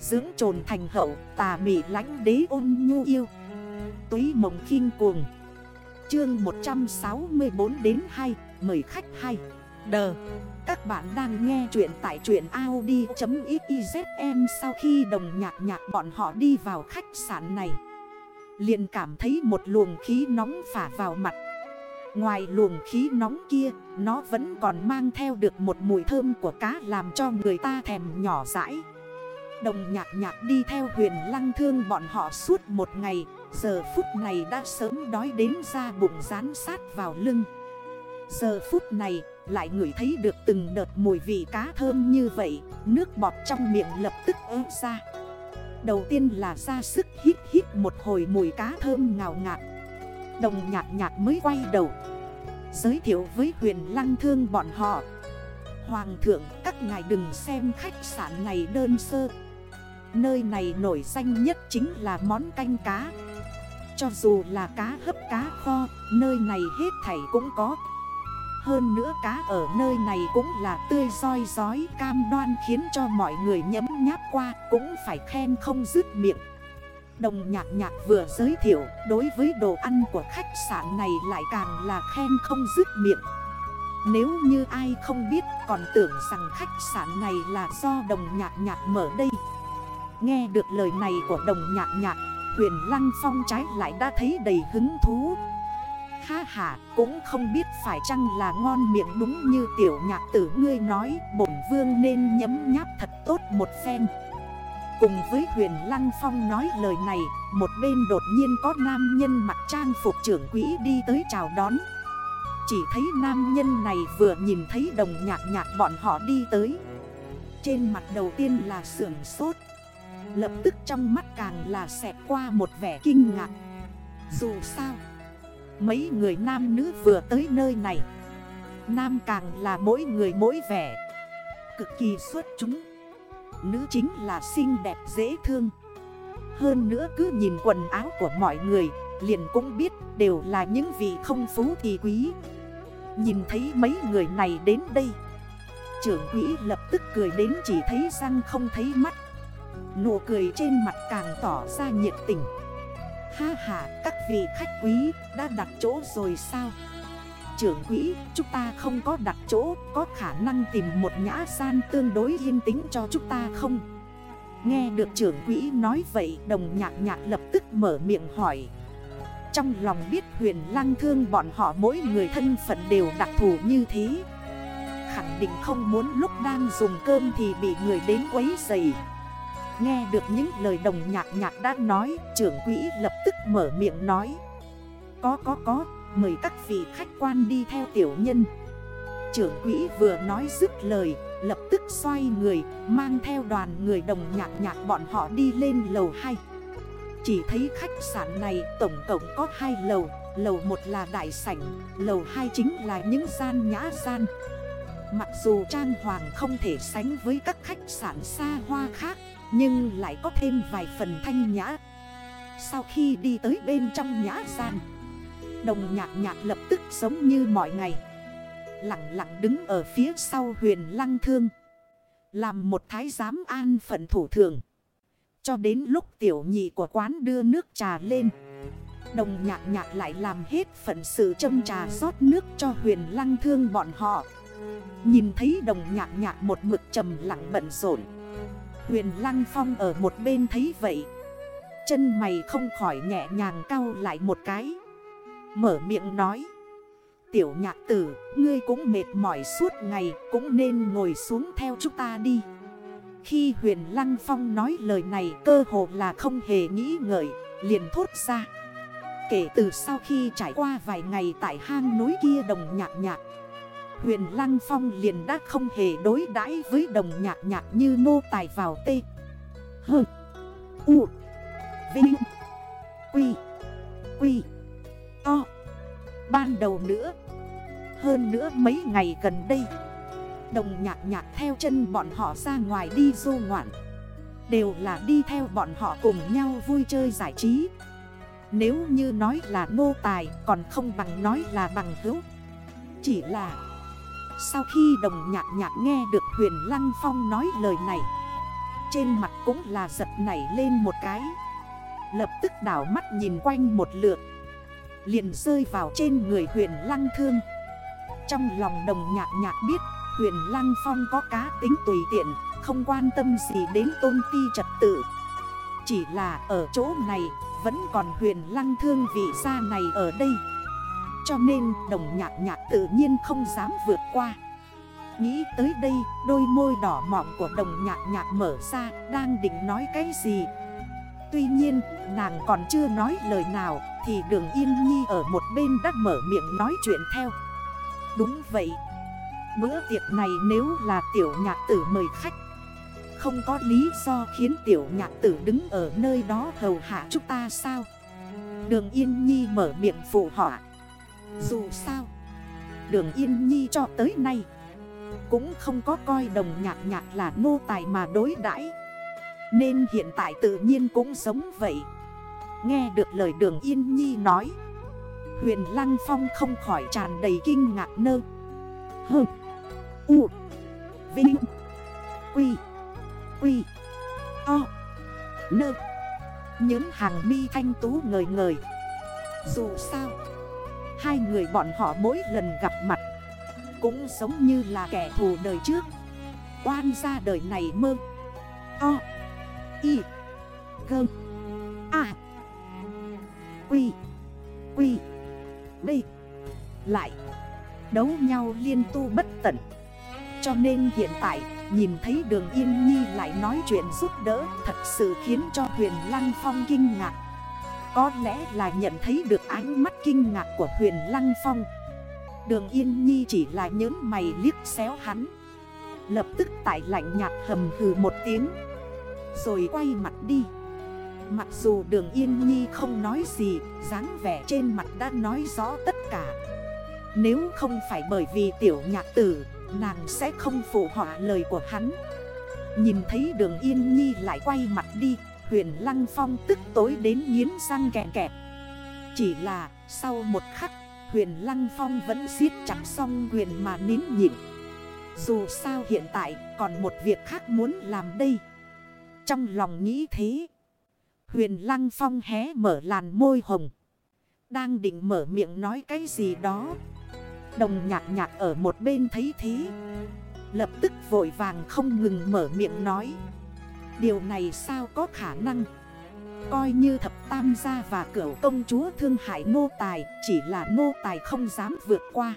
Dưỡng trồn thành hậu, tà mị lánh đế ôn nhu yêu. Túy mộng khinh cuồng. Chương 164 đến 2 Mời khách 2 Đờ. Các bạn đang nghe chuyện tại truyện Audi.xyzm Sau khi đồng nhạc nhạc bọn họ đi vào khách sạn này, liền cảm thấy một luồng khí nóng phả vào mặt. Ngoài luồng khí nóng kia, Nó vẫn còn mang theo được một mùi thơm của cá Làm cho người ta thèm nhỏ rãi Đồng nhạc nhạc đi theo huyền lăng thương bọn họ suốt một ngày. Giờ phút này đã sớm đói đến ra bụng rán sát vào lưng. Giờ phút này lại ngửi thấy được từng đợt mùi vị cá thơm như vậy. Nước bọt trong miệng lập tức ớt ra. Đầu tiên là ra sức hít hít một hồi mùi cá thơm ngào ngạt. Đồng nhạc nhạc mới quay đầu. Giới thiệu với huyền lăng thương bọn họ. Hoàng thượng, các ngài đừng xem khách sạn này đơn sơ. Nơi này nổi danh nhất chính là món canh cá. Cho dù là cá hấp cá kho, Nơi này hết thảy cũng có. Hơn nữa cá ở nơi này cũng là tươi roi rói, Cam đoan khiến cho mọi người nhấm nháp qua, Cũng phải khen không dứt miệng. Đồng nhạc nhạc vừa giới thiệu, Đối với đồ ăn của khách sạn này lại càng là khen không dứt miệng. Nếu như ai không biết, còn tưởng rằng khách sạn này là do đồng nhạc nhạc mở đây. Nghe được lời này của đồng nhạc nhạc, Huyền Lăng Phong trái lại đã thấy đầy hứng thú. Ha ha, cũng không biết phải chăng là ngon miệng đúng như tiểu nhạc tử ngươi nói, Bổn vương nên nhấm nháp thật tốt một phen. Cùng với huyền Lăng Phong nói lời này, Một bên đột nhiên có nam nhân mặc trang phục trưởng quỹ đi tới chào đón. Chỉ thấy nam nhân này vừa nhìn thấy đồng nhạc nhạc bọn họ đi tới. Trên mặt đầu tiên là sưởng sốt. Lập tức trong mắt càng là xẹt qua một vẻ kinh ngạc. Dù sao, Mấy người nam nữ vừa tới nơi này, Nam càng là mỗi người mỗi vẻ, Cực kỳ xuất chúng. Nữ chính là xinh đẹp dễ thương. Hơn nữa cứ nhìn quần áo của mọi người, Liền cũng biết đều là những vị không phú thì quý. Nhìn thấy mấy người này đến đây, Trưởng quỹ lập tức cười đến chỉ thấy răng không thấy mắt. Nụ cười trên mặt càng tỏ ra nhiệt tình. Ha ha, các vị khách quý, đã đặt chỗ rồi sao? Trưởng quỹ, chúng ta không có đặt chỗ, Có khả năng tìm một nhã gian tương đối yên tĩnh cho chúng ta không? Nghe được trưởng quỹ nói vậy, Đồng nhạc nhạc lập tức mở miệng hỏi. Trong lòng biết huyền Lang thương bọn họ mỗi người thân phận đều đặc thù như thế. Khẳng định không muốn lúc đang dùng cơm thì bị người đến quấy dày Nghe được những lời đồng nhạc nhạc đã nói, Trưởng quỹ lập tức mở miệng nói. Có có có, Mời các vị khách quan đi theo tiểu nhân. Trưởng quỹ vừa nói dứt lời, Lập tức xoay người, Mang theo đoàn người đồng nhạc nhạc bọn họ đi lên lầu 2 Chỉ thấy khách sạn này tổng cộng có hai lầu Lầu 1 là đại sảnh, Lầu 2 chính là những gian nhã gian. Mặc dù trang hoàng không thể sánh với các khách sạn xa hoa khác, nhưng lại có thêm vài phần thanh nhã. Sau khi đi tới bên trong nhã gian, Đồng nhạc nhạc lập tức giống như mọi ngày. Lặng lặng đứng ở phía sau huyền lăng thương, Làm một thái giám an phận thủ thường. Cho đến lúc tiểu nhị của quán đưa nước trà lên, Đồng nhạc nhạc lại làm hết phận sự châm trà rót nước cho huyền lăng thương bọn họ. Nhìn thấy đồng nhạc nhạc một mực trầm lặng bận rộn. Huyền Lăng Phong ở một bên thấy vậy. Chân mày không khỏi nhẹ nhàng cau lại một cái. Mở miệng nói. Tiểu nhạc tử, ngươi cũng mệt mỏi suốt ngày Cũng nên ngồi xuống theo chúng ta đi. Khi huyền Lăng Phong nói lời này cơ hồ là không hề nghĩ ngợi Liền thốt ra. Kể từ sau khi trải qua vài ngày tại hang núi kia đồng nhạc nhạc Huyền Lăng Phong liền đã không hề đối đãi với đồng nhạc nhạc như nô tài vào tê. Hờ U, Vinh, Quy Quy, To. Ban đầu nữa, Hơn nữa mấy ngày gần đây, Đồng nhạc nhạc theo chân bọn họ ra ngoài đi du ngoạn. Đều là đi theo bọn họ cùng nhau vui chơi giải trí. Nếu như nói là nô tài, còn không bằng nói là bằng hữu. Chỉ là sau khi đồng nhạc nhạc nghe được huyền Lăng Phong nói lời này, Trên mặt cũng là giật nảy lên một cái. Lập tức đảo mắt nhìn quanh một lượt, Liền rơi vào trên người huyền lăng thương. Trong lòng đồng nhạc nhạc biết Huyền lăng phong có cá tính tùy tiện, Không quan tâm gì đến tôn ti trật tự. Chỉ là ở chỗ này, Vẫn còn huyền lăng thương vị xa này ở đây. Cho nên đồng nhạc nhạc tự nhiên không dám vượt qua. Nghĩ tới đây, đôi môi đỏ mọng của đồng nhạc nhạc mở ra, Đang định nói cái gì? Tuy nhiên, nàng còn chưa nói lời nào, Thì đường yên nhi ở một bên đã mở miệng nói chuyện theo. Đúng vậy. Bữa tiệc này nếu là tiểu nhạc tử mời khách, Không có lý do khiến tiểu nhạc tử đứng ở nơi đó hầu hạ chúng ta sao? Đường Yên Nhi mở miệng phụ họa. Dù sao, Đường Yên Nhi cho tới nay Cũng không có coi đồng nhạc nhạc là nô tài mà đối đãi. Nên hiện tại tự nhiên cũng giống vậy. Nghe được lời đường Yên Nhi nói, Huyền Lăng Phong không khỏi tràn đầy kinh ngạc nơ. Hơ U, Vinh, Quy Quy, O, Nơ. Những hàng mi thanh tú ngời ngời. Dù sao Hai người bọn họ mỗi lần gặp mặt Cũng giống như là kẻ thù đời trước. Oan ra đời này mơ. O, Y, g, A Quy Quy B. Lại Đấu nhau liên tu bất tận. Cho nên hiện tại, Nhìn thấy đường Yên Nhi lại nói chuyện giúp đỡ, Thật sự khiến cho huyền Lăng Phong kinh ngạc. Có lẽ là nhận thấy được ánh mắt kinh ngạc của huyền Lăng Phong. Đường Yên Nhi chỉ là nhớn mày liếc xéo hắn. Lập tức tại lạnh nhạt hầm hừ một tiếng. Rồi quay mặt đi. Mặc dù đường Yên Nhi không nói gì, dáng vẻ trên mặt đã nói rõ tất cả. Nếu không phải bởi vì tiểu nhạc tử, Nàng sẽ không phụ họa lời của hắn. Nhìn thấy đường Yên Nhi lại quay mặt đi Huyền Lăng Phong tức tối đến nghiến răng kẹt kẹt. Chỉ là sau một khắc, Huyền Lăng Phong vẫn siết chặt song huyền mà nín nhịn. Dù sao hiện tại còn một việc khác muốn làm đây. Trong lòng nghĩ thế, Huyền Lăng Phong hé mở làn môi hồng. Đang định mở miệng nói cái gì đó. Đồng nhạc nhạc ở một bên thấy thế. Lập tức vội vàng không ngừng mở miệng nói. Điều này sao có khả năng? Coi như thập tam gia và cửu công chúa thương hại nô tài, Chỉ là nô tài không dám vượt qua.